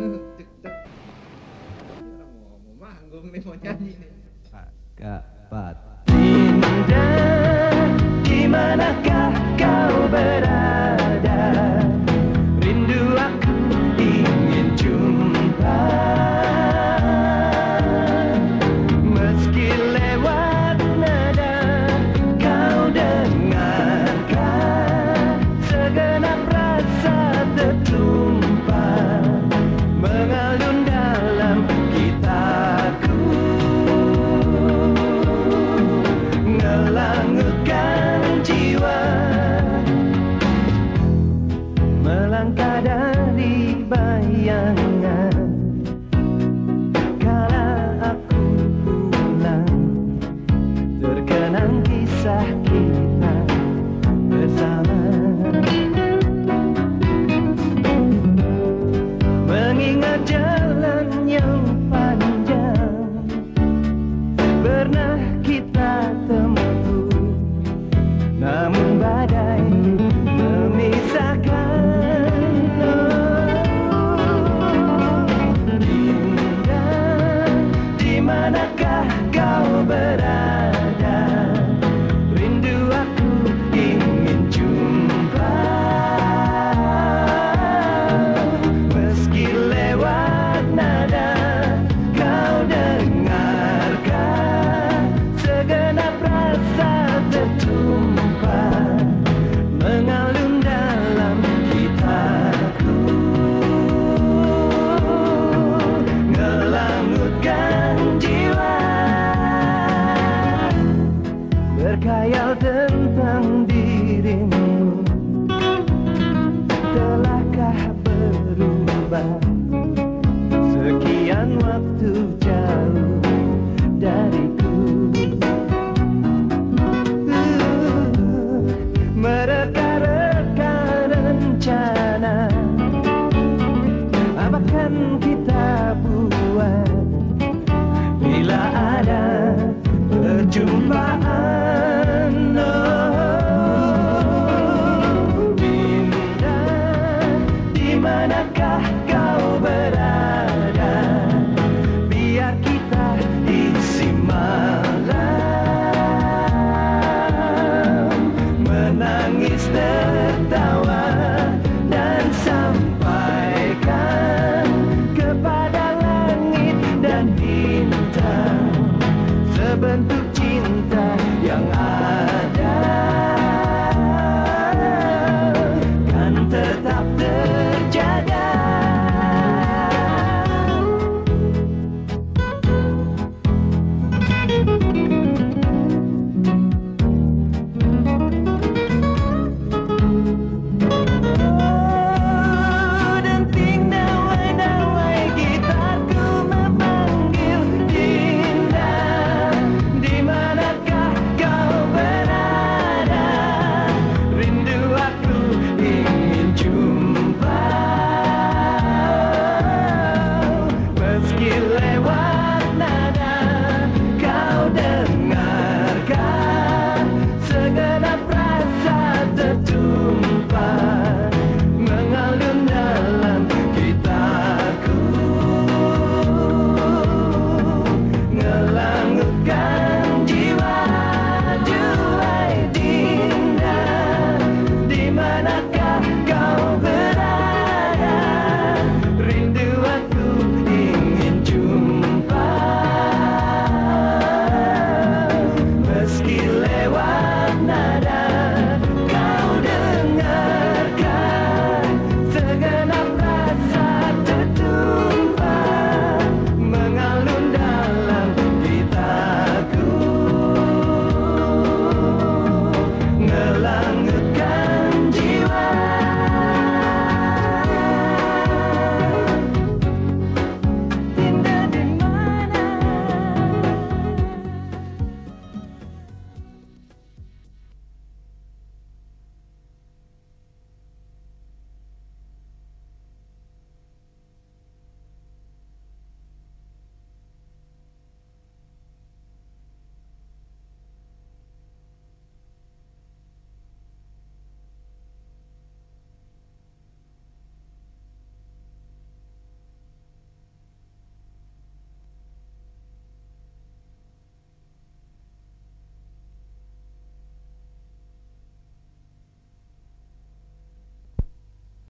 Cek cek. Mau, mau manggung nih mau nyanyi nih. Kak, melangkah dari bayangan. Kala aku pulang Terkenang kisah kita bersama. never akan kita buat. heaven.